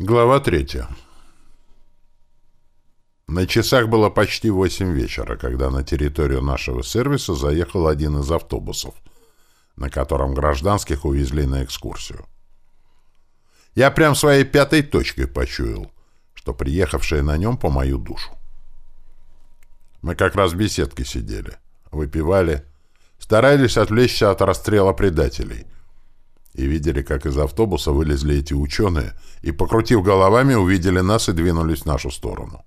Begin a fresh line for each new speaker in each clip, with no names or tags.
Глава третья. На часах было почти восемь вечера, когда на территорию нашего сервиса заехал один из автобусов, на котором гражданских увезли на экскурсию. Я прям своей пятой точкой почуял, что приехавшие на нем по мою душу. Мы как раз в беседке сидели, выпивали, старались отвлечься от расстрела предателей — и видели, как из автобуса вылезли эти ученые и, покрутив головами, увидели нас и двинулись в нашу сторону.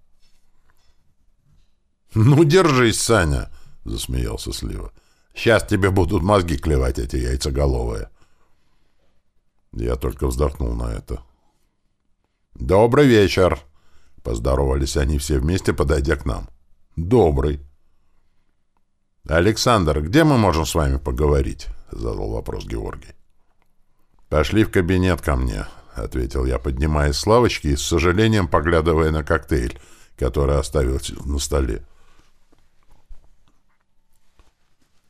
«Ну, держись, Саня!» — засмеялся Слива. «Сейчас тебе будут мозги клевать, эти яйцеголовые!» Я только вздохнул на это. «Добрый вечер!» — поздоровались они все вместе, подойдя к нам. «Добрый!» «Александр, где мы можем с вами поговорить?» — задал вопрос Георгий. «Пошли в кабинет ко мне», — ответил я, поднимаясь с лавочки и с сожалением поглядывая на коктейль, который оставил на столе.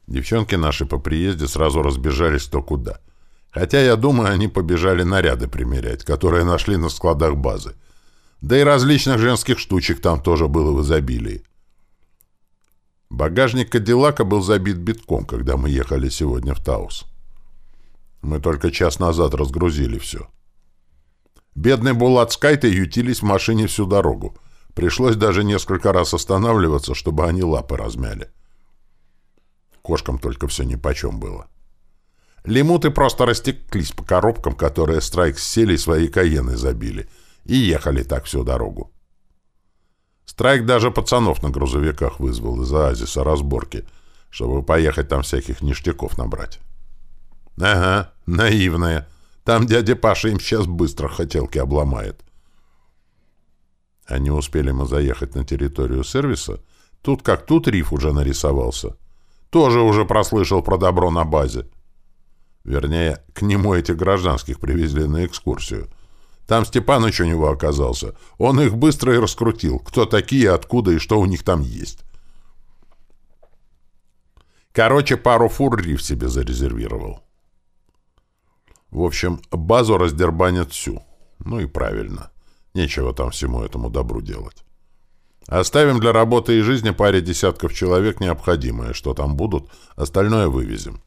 Девчонки наши по приезде сразу разбежались кто куда. Хотя, я думаю, они побежали наряды примерять, которые нашли на складах базы. Да и различных женских штучек там тоже было в изобилии. Багажник Кадиллака был забит битком, когда мы ехали сегодня в Таус. Мы только час назад разгрузили все. Бедный Булат с Кайтой ютились в машине всю дорогу. Пришлось даже несколько раз останавливаться, чтобы они лапы размяли. Кошкам только все нипочем было. Лимуты просто растеклись по коробкам, которые Страйк сели и свои каены забили, и ехали так всю дорогу. Страйк даже пацанов на грузовиках вызвал из оазиса разборки, чтобы поехать там всяких ништяков набрать. Ага, наивная. Там дядя Паша им сейчас быстро хотелки обломает. Не успели мы заехать на территорию сервиса, тут как тут риф уже нарисовался. Тоже уже прослышал про добро на базе. Вернее, к нему этих гражданских привезли на экскурсию. Там Степаныч у него оказался. Он их быстро и раскрутил. Кто такие, откуда и что у них там есть. Короче, пару фур риф себе зарезервировал. В общем, базу раздербанят всю. Ну и правильно. Нечего там всему этому добру делать. Оставим для работы и жизни паре десятков человек необходимое. Что там будут, остальное вывезем.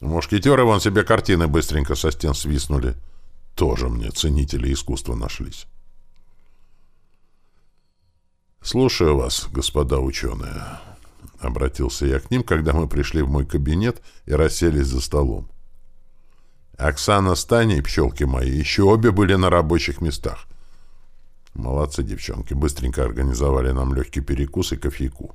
Мушкетеры вон себе картины быстренько со стен свистнули. Тоже мне ценители искусства нашлись. Слушаю вас, господа ученые. — обратился я к ним, когда мы пришли в мой кабинет и расселись за столом. Оксана с Таней, пчелки мои, еще обе были на рабочих местах. Молодцы, девчонки, быстренько организовали нам легкий перекус и кофейку.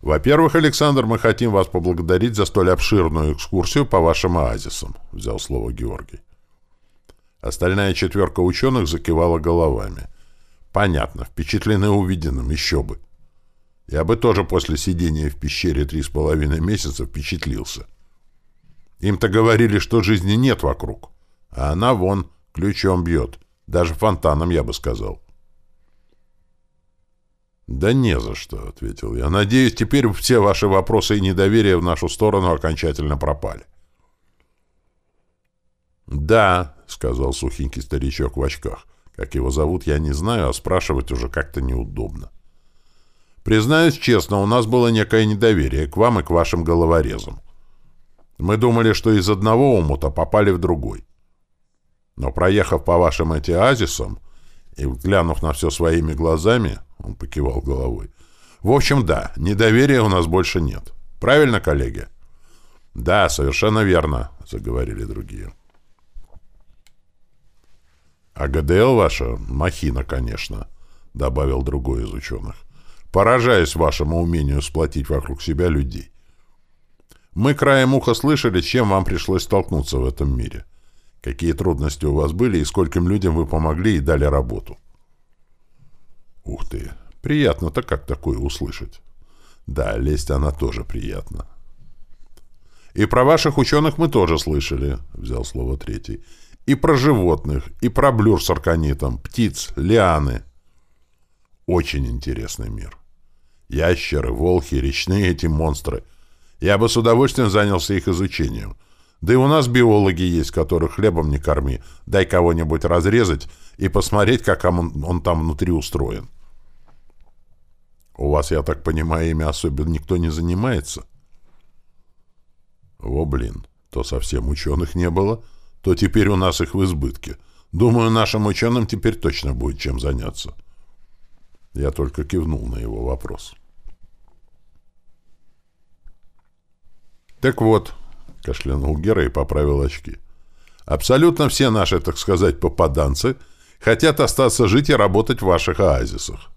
«Во-первых, Александр, мы хотим вас поблагодарить за столь обширную экскурсию по вашим оазисам», — взял слово Георгий. Остальная четверка ученых закивала головами — Понятно, впечатлены увиденным, еще бы. Я бы тоже после сидения в пещере три с половиной месяца впечатлился. Им-то говорили, что жизни нет вокруг, а она вон ключом бьет, даже фонтаном, я бы сказал. «Да не за что», — ответил я. «Надеюсь, теперь все ваши вопросы и недоверие в нашу сторону окончательно пропали». «Да», — сказал сухенький старичок в очках, — как его зовут, я не знаю, а спрашивать уже как-то неудобно. Признаюсь честно, у нас было некое недоверие к вам и к вашим головорезам. Мы думали, что из одного умута попали в другой. Но проехав по вашим эти и глянув на все своими глазами, он покивал головой, в общем, да, недоверия у нас больше нет. Правильно, коллеги? Да, совершенно верно, заговорили другие. «А ГДЛ ваша — махина, конечно», — добавил другой из ученых. «Поражаюсь вашему умению сплотить вокруг себя людей. Мы краем уха слышали, чем вам пришлось столкнуться в этом мире. Какие трудности у вас были и скольким людям вы помогли и дали работу». «Ух ты! Приятно-то как такое услышать». «Да, лесть она тоже приятна». «И про ваших ученых мы тоже слышали», — взял слово третий. И про животных, и про блюр с арканитом, птиц, лианы. Очень интересный мир. Ящеры, волхи, речные эти монстры. Я бы с удовольствием занялся их изучением. Да и у нас биологи есть, которых хлебом не корми. Дай кого-нибудь разрезать и посмотреть, как он, он там внутри устроен. У вас, я так понимаю, ими особенно никто не занимается? О, блин, то совсем ученых не было, то теперь у нас их в избытке. Думаю, нашим ученым теперь точно будет чем заняться. Я только кивнул на его вопрос. Так вот, кашлянул Гера и поправил очки. Абсолютно все наши, так сказать, попаданцы хотят остаться жить и работать в ваших оазисах.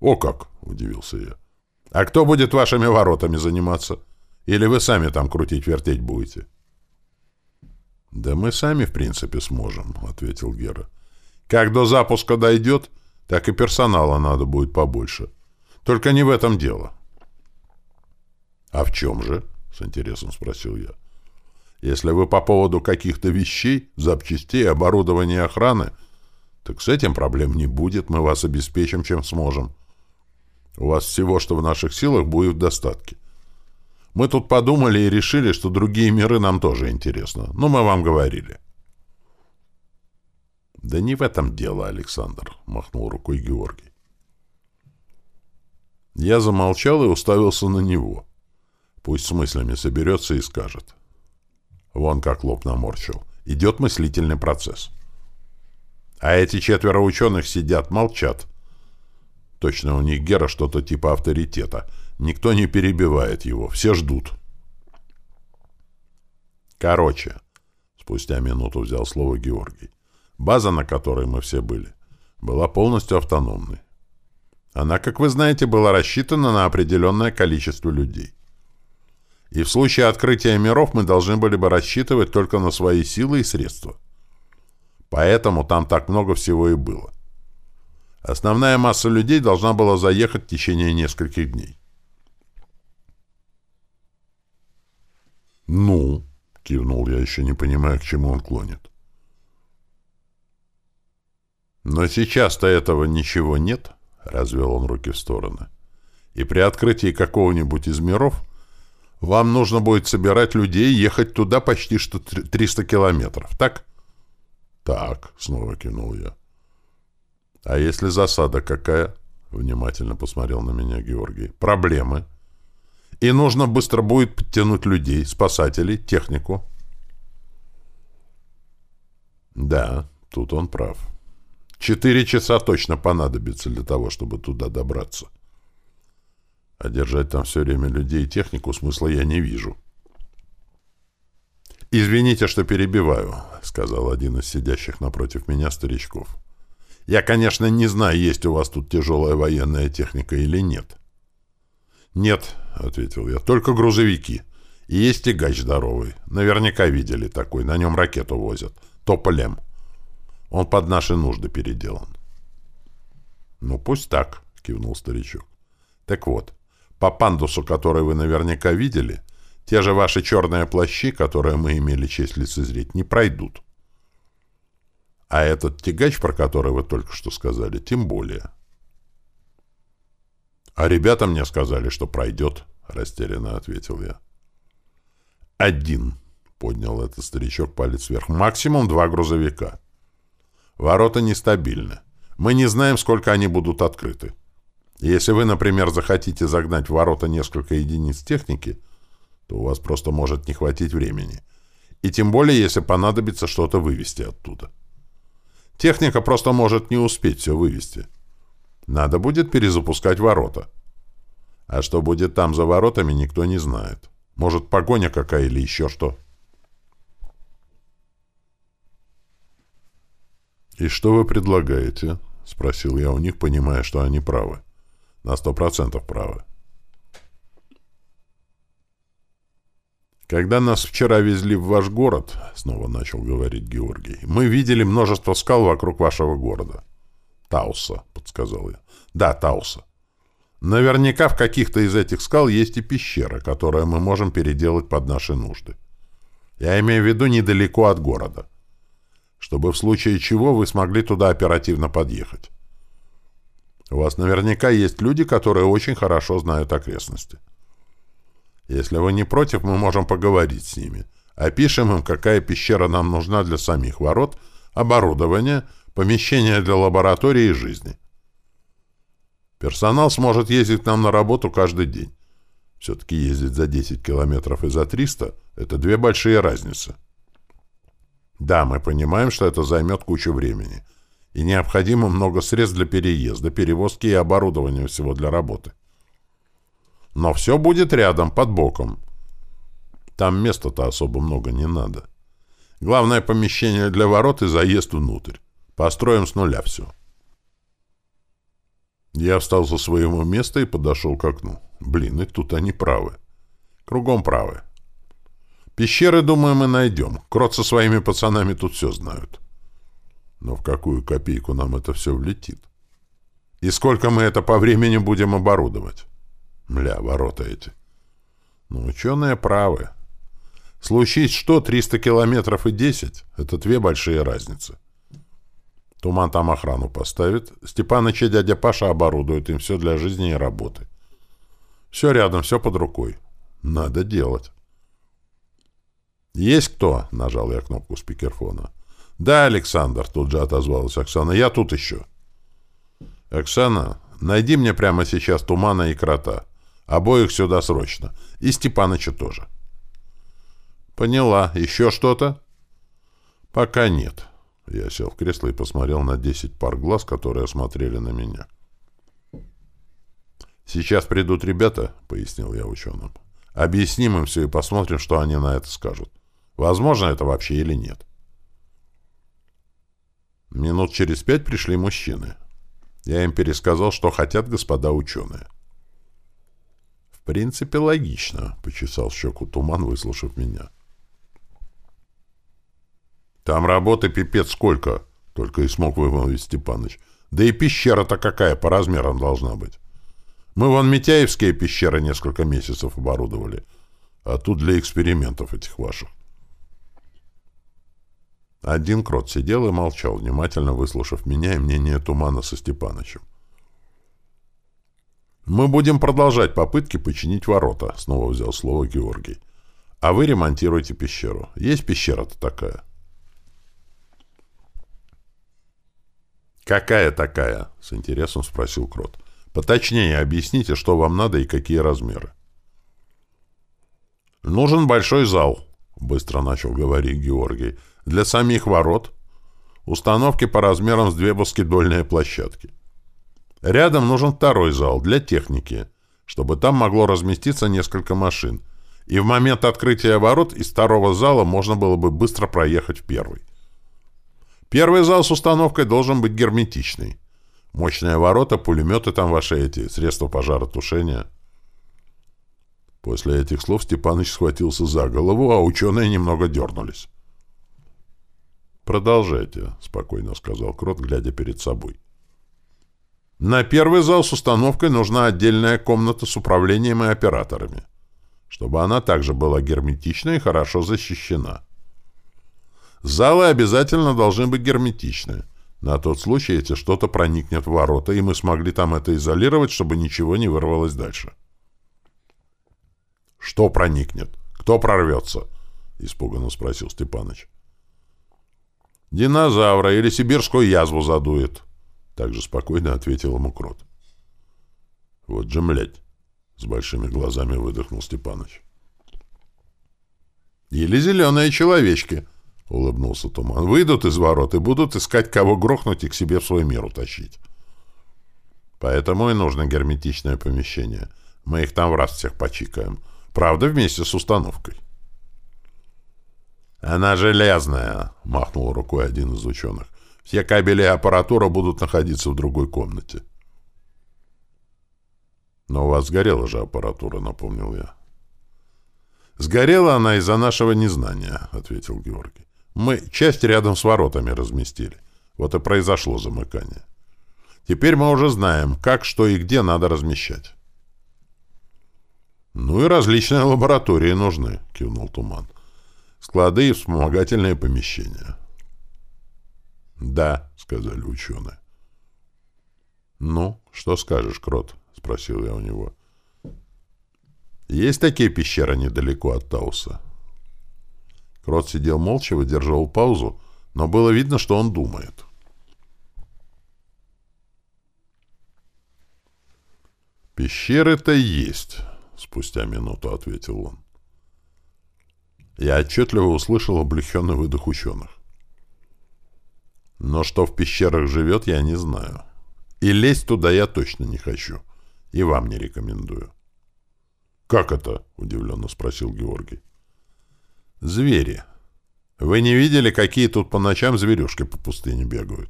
О как, удивился я. А кто будет вашими воротами заниматься? Или вы сами там крутить-вертеть будете? Да мы сами, в принципе, сможем, ответил Гера. Как до запуска дойдет, так и персонала надо будет побольше. Только не в этом дело. А в чем же? С интересом спросил я. Если вы по поводу каких-то вещей, запчастей, оборудования охраны, так с этим проблем не будет, мы вас обеспечим, чем сможем. У вас всего, что в наших силах, будет в достатке. Мы тут подумали и решили, что другие миры нам тоже интересно. Но мы вам говорили. Да не в этом дело, Александр, махнул рукой Георгий. Я замолчал и уставился на него. Пусть с мыслями соберется и скажет. Вон как лоб наморщил. Идет мыслительный процесс. А эти четверо ученых сидят, молчат. Точно у них Гера что-то типа авторитета — Никто не перебивает его, все ждут. Короче, спустя минуту взял слово Георгий. База, на которой мы все были, была полностью автономной. Она, как вы знаете, была рассчитана на определенное количество людей. И в случае открытия миров мы должны были бы рассчитывать только на свои силы и средства. Поэтому там так много всего и было. Основная масса людей должна была заехать в течение нескольких дней. «Ну?» — кивнул я, еще не понимая, к чему он клонит. «Но сейчас-то этого ничего нет», — развел он руки в стороны. «И при открытии какого-нибудь из миров вам нужно будет собирать людей и ехать туда почти что 300 километров, так?» «Так», — снова кинул я. «А если засада какая?» — внимательно посмотрел на меня Георгий. «Проблемы?» И нужно быстро будет подтянуть людей, спасателей, технику. Да, тут он прав. Четыре часа точно понадобится для того, чтобы туда добраться. А держать там все время людей и технику смысла я не вижу. «Извините, что перебиваю», — сказал один из сидящих напротив меня старичков. «Я, конечно, не знаю, есть у вас тут тяжелая военная техника или нет». «Нет», — ответил я, — «только грузовики. И есть тягач здоровый. Наверняка видели такой. На нем ракету возят. Тополем. Он под наши нужды переделан». «Ну, пусть так», — кивнул старичок. «Так вот, по пандусу, который вы наверняка видели, те же ваши черные плащи, которые мы имели честь лицезреть, не пройдут. А этот тягач, про который вы только что сказали, тем более». «А ребята мне сказали, что пройдет», — растерянно ответил я. «Один», — поднял этот старичок палец вверх, — «максимум два грузовика. Ворота нестабильны. Мы не знаем, сколько они будут открыты. Если вы, например, захотите загнать в ворота несколько единиц техники, то у вас просто может не хватить времени. И тем более, если понадобится что-то вывести оттуда. Техника просто может не успеть все вывести». Надо будет перезапускать ворота. А что будет там за воротами, никто не знает. Может, погоня какая или еще что. «И что вы предлагаете?» — спросил я у них, понимая, что они правы. На сто процентов правы. «Когда нас вчера везли в ваш город, — снова начал говорить Георгий, — мы видели множество скал вокруг вашего города. Тауса, — подсказал я. Да, Тауса. Наверняка в каких-то из этих скал есть и пещера, которую мы можем переделать под наши нужды. Я имею в виду недалеко от города. Чтобы в случае чего вы смогли туда оперативно подъехать. У вас наверняка есть люди, которые очень хорошо знают окрестности. Если вы не против, мы можем поговорить с ними. Опишем им, какая пещера нам нужна для самих ворот, оборудование, помещение для лаборатории и жизни. Персонал сможет ездить к нам на работу каждый день. Все-таки ездить за 10 километров и за 300 — это две большие разницы. Да, мы понимаем, что это займет кучу времени. И необходимо много средств для переезда, перевозки и оборудования всего для работы. Но все будет рядом, под боком. Там места-то особо много не надо. Главное помещение для ворот и заезд внутрь. Построим с нуля все. Я встал со своего места и подошел к окну. Блин, и тут они правы. Кругом правы. Пещеры, думаю, мы найдем. Крот со своими пацанами тут все знают. Но в какую копейку нам это все влетит? И сколько мы это по времени будем оборудовать? Мля, ворота эти. Ну, ученые правы. Случись что, 300 километров и 10 — это две большие разницы. Туман там охрану поставит. Степаныч и дядя Паша оборудуют им все для жизни и работы. Все рядом, все под рукой. Надо делать. «Есть кто?» — нажал я кнопку спикерфона. «Да, Александр», — тут же отозвалась Оксана. «Я тут еще». «Оксана, найди мне прямо сейчас Тумана и Крота. Обоих сюда срочно. И Степаныча тоже». «Поняла. Еще что-то?» «Пока нет». Я сел в кресло и посмотрел на десять пар глаз, которые смотрели на меня. «Сейчас придут ребята», — пояснил я ученым. «Объясним им все и посмотрим, что они на это скажут. Возможно это вообще или нет». Минут через пять пришли мужчины. Я им пересказал, что хотят господа ученые. «В принципе, логично», — почесал щеку туман, выслушав меня. «Там работы пипец сколько!» — только и смог вымолвить Степаныч. «Да и пещера-то какая по размерам должна быть!» Мы вон Митяевские пещеры несколько месяцев оборудовали. А тут для экспериментов этих ваших. Один крот сидел и молчал, внимательно выслушав меня и мнение Тумана со Степанычем. «Мы будем продолжать попытки починить ворота», — снова взял слово Георгий. «А вы ремонтируйте пещеру. Есть пещера-то такая?» «Какая такая?» — с интересом спросил Крот. Поточнее объясните, что вам надо и какие размеры. «Нужен большой зал», — быстро начал говорить Георгий, — «для самих ворот. Установки по размерам с две баскетбольные площадки. Рядом нужен второй зал для техники, чтобы там могло разместиться несколько машин, и в момент открытия ворот из второго зала можно было бы быстро проехать в первый. Первый зал с установкой должен быть герметичный. Мощные ворота, пулеметы там ваши эти, средства пожаротушения. После этих слов Степаныч схватился за голову, а ученые немного дернулись. «Продолжайте», — спокойно сказал Крот, глядя перед собой. «На первый зал с установкой нужна отдельная комната с управлением и операторами, чтобы она также была герметична и хорошо защищена. Залы обязательно должны быть герметичны. На тот случай, если что-то проникнет в ворота, и мы смогли там это изолировать, чтобы ничего не вырвалось дальше. «Что проникнет? Кто прорвется?» — испуганно спросил Степаныч. «Динозавра или сибирскую язву задует», — также спокойно ответил ему Крот. «Вот же, млядь!» — с большими глазами выдохнул Степаныч. «Или зеленые человечки», — улыбнулся Туман. «Выйдут из ворот и будут искать, кого грохнуть и к себе в свой мир утащить. Поэтому и нужно герметичное помещение. Мы их там в раз всех почикаем. Правда, вместе с установкой». «Она железная», — махнул рукой один из ученых. «Все кабели и аппаратура будут находиться в другой комнате». «Но у вас сгорела же аппаратура», — напомнил я. «Сгорела она из-за нашего незнания», — ответил Георгий. Мы часть рядом с воротами разместили. Вот и произошло замыкание. Теперь мы уже знаем, как, что и где надо размещать. «Ну и различные лаборатории нужны», — кивнул Туман. «Склады и вспомогательные помещения». «Да», — сказали ученые. «Ну, что скажешь, Крот?» — спросил я у него. Есть такие пещеры недалеко от Тауса? Крот сидел молча, выдерживал паузу, но было видно, что он думает. «Пещеры-то есть», — спустя минуту ответил он. Я отчетливо услышал облегченный выдох ученых. Но что в пещерах живет, я не знаю. И лезть туда я точно не хочу. И вам не рекомендую. «Как это?» — удивленно спросил Георгий. «Звери. Вы не видели, какие тут по ночам зверюшки по пустыне бегают?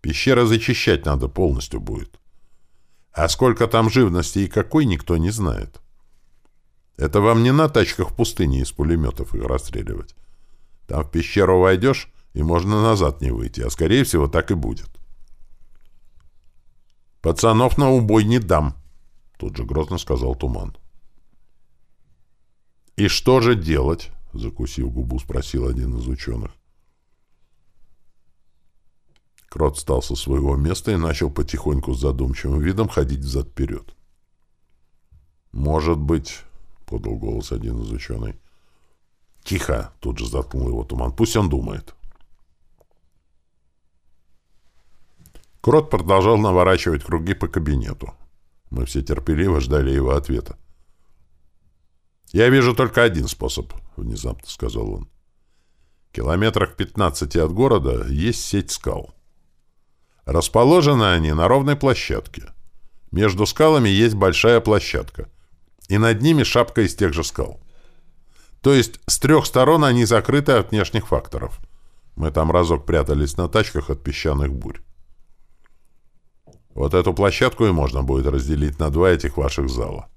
Пещера зачищать надо полностью будет. А сколько там живности и какой, никто не знает. Это вам не на тачках в пустыне из пулеметов их расстреливать. Там в пещеру войдешь, и можно назад не выйти, а скорее всего так и будет. «Пацанов на убой не дам», — тут же грозно сказал Туман. «И что же делать?» — закусив губу, спросил один из ученых. Крот встал со своего места и начал потихоньку с задумчивым видом ходить взад-вперед. «Может быть...» — подал голос один из ученых. «Тихо!» — тут же заткнул его туман. «Пусть он думает». Крот продолжал наворачивать круги по кабинету. Мы все терпеливо ждали его ответа. «Я вижу только один способ», — внезапно сказал он. «Километрах 15 от города есть сеть скал. Расположены они на ровной площадке. Между скалами есть большая площадка — и над ними шапка из тех же скал. То есть с трех сторон они закрыты от внешних факторов. Мы там разок прятались на тачках от песчаных бурь. Вот эту площадку и можно будет разделить на два этих ваших зала.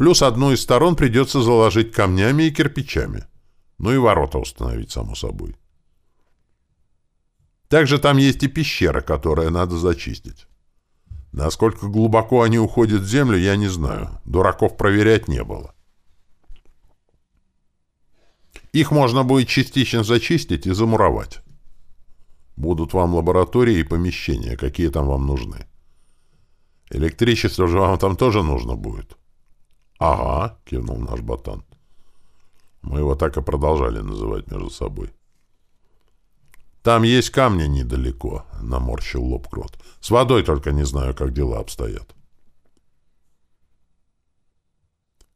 Плюс одну из сторон придется заложить камнями и кирпичами. Ну и ворота установить, само собой. Также там есть и пещера, которую надо зачистить. Насколько глубоко они уходят в землю, я не знаю. Дураков проверять не было. Их можно будет частично зачистить и замуровать. Будут вам лаборатории и помещения, какие там вам нужны. Электричество же вам там тоже нужно будет. — Ага, — кивнул наш ботан. Мы его так и продолжали называть между собой. Там есть камни недалеко, — наморщил лоб крот. С водой только не знаю, как дела обстоят.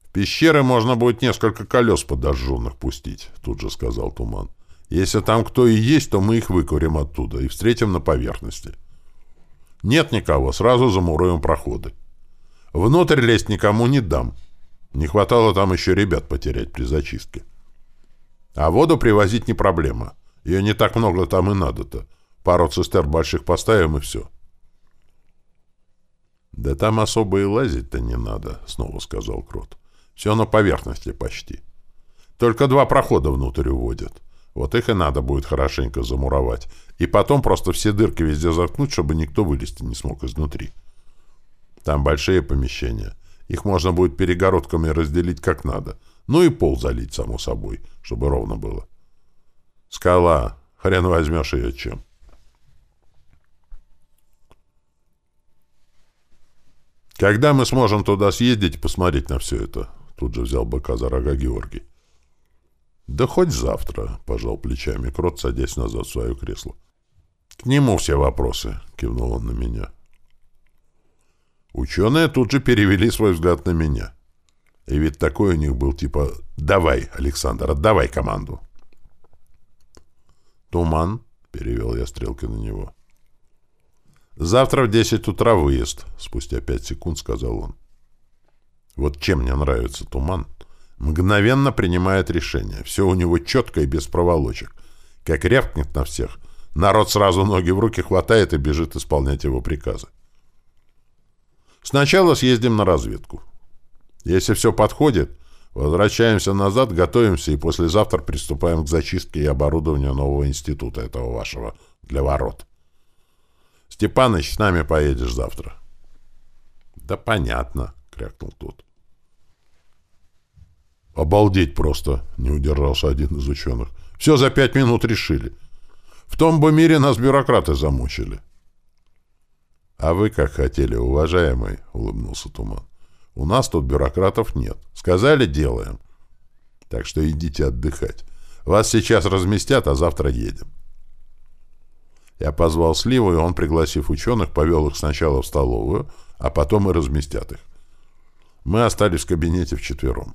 В пещеры можно будет несколько колес подожженных пустить, — тут же сказал Туман. Если там кто и есть, то мы их выкурим оттуда и встретим на поверхности. Нет никого, сразу замуруем проходы. Внутрь лезть никому не дам. Не хватало там еще ребят потерять при зачистке. А воду привозить не проблема. — ее не так много там и надо-то. Пару цистерн больших поставим и все. «Да там особо и лазить-то не надо», — снова сказал Крот. «Все на поверхности почти. Только два прохода внутрь уводят. Вот их и надо будет хорошенько замуровать. И потом просто все дырки везде заткнуть, чтобы никто вылезти не смог изнутри. Там большие помещения. Их можно будет перегородками разделить как надо. Ну и пол залить, само собой, чтобы ровно было. Скала. Хрен возьмешь ее чем. Когда мы сможем туда съездить и посмотреть на все это? Тут же взял быка за рога Георгий. Да хоть завтра, пожал плечами Крот, садясь назад в свое кресло. К нему все вопросы, кивнул он на меня. Ученые тут же перевели свой взгляд на меня. И ведь такой у них был типа «Давай, Александр, отдавай команду». «Туман», — перевел я стрелкой на него. «Завтра в десять утра выезд», — спустя пять секунд сказал он. «Вот чем мне нравится туман. Мгновенно принимает решение. Все у него четко и без проволочек. Как рявкнет на всех, народ сразу ноги в руки хватает и бежит исполнять его приказы. Сначала съездим на разведку. Если все подходит, Возвращаемся назад, готовимся и послезавтра приступаем к зачистке и оборудованию нового института этого вашего для ворот. Степаныч, с нами поедешь завтра. Да понятно, крякнул тот. Обалдеть просто, не удержался один из ученых. Все за пять минут решили. В том бы мире нас бюрократы замучили. — А вы как хотели, уважаемый, — улыбнулся Туман. У нас тут бюрократов нет. Сказали — делаем. Так что идите отдыхать. Вас сейчас разместят, а завтра едем. Я позвал Сливу, и он, пригласив ученых, повел их сначала в столовую, а потом и разместят их. Мы остались в кабинете вчетвером.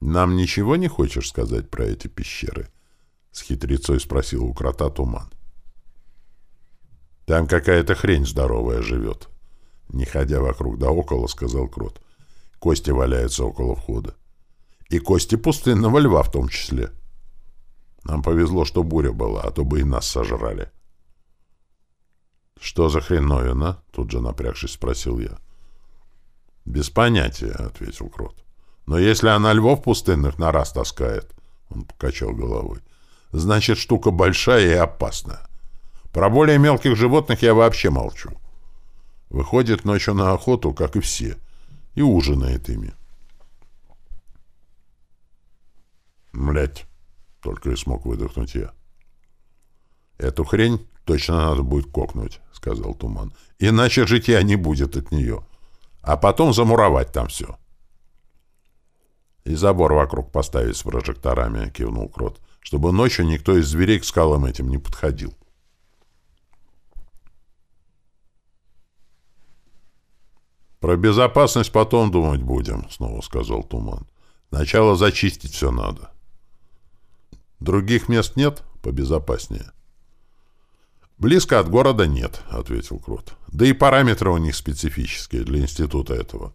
«Нам ничего не хочешь сказать про эти пещеры?» — с хитрецой спросил у крота Туман. «Там какая-то хрень здоровая живет», — не ходя вокруг да около, сказал Крот. «Кости валяются около входа. И кости пустынного льва в том числе. Нам повезло, что буря была, а то бы и нас сожрали». «Что за хреновина?» — тут же напрягшись спросил я. «Без понятия», — ответил Крот. «Но если она львов пустынных на раз таскает...» — он покачал головой значит, штука большая и опасная. Про более мелких животных я вообще молчу. Выходит ночью на охоту, как и все, и ужинает ими. Млять, только и смог выдохнуть я. Эту хрень точно надо будет кокнуть, сказал Туман. Иначе житья не будет от нее. А потом замуровать там все. И забор вокруг поставить с прожекторами, кивнул Крот чтобы ночью никто из зверей к скалам этим не подходил. «Про безопасность потом думать будем», — снова сказал Туман. «Сначала зачистить все надо». «Других мест нет? Побезопаснее». «Близко от города нет», — ответил Крот. «Да и параметры у них специфические для института этого».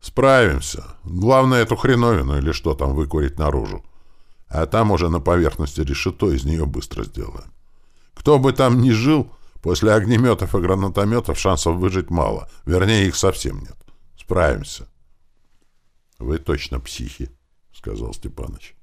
«Справимся. Главное, эту хреновину или что там выкурить наружу. А там уже на поверхности решето из нее быстро сделаем. Кто бы там ни жил, после огнеметов и гранатометов шансов выжить мало. Вернее, их совсем нет. Справимся. — Вы точно психи, — сказал Степаныч.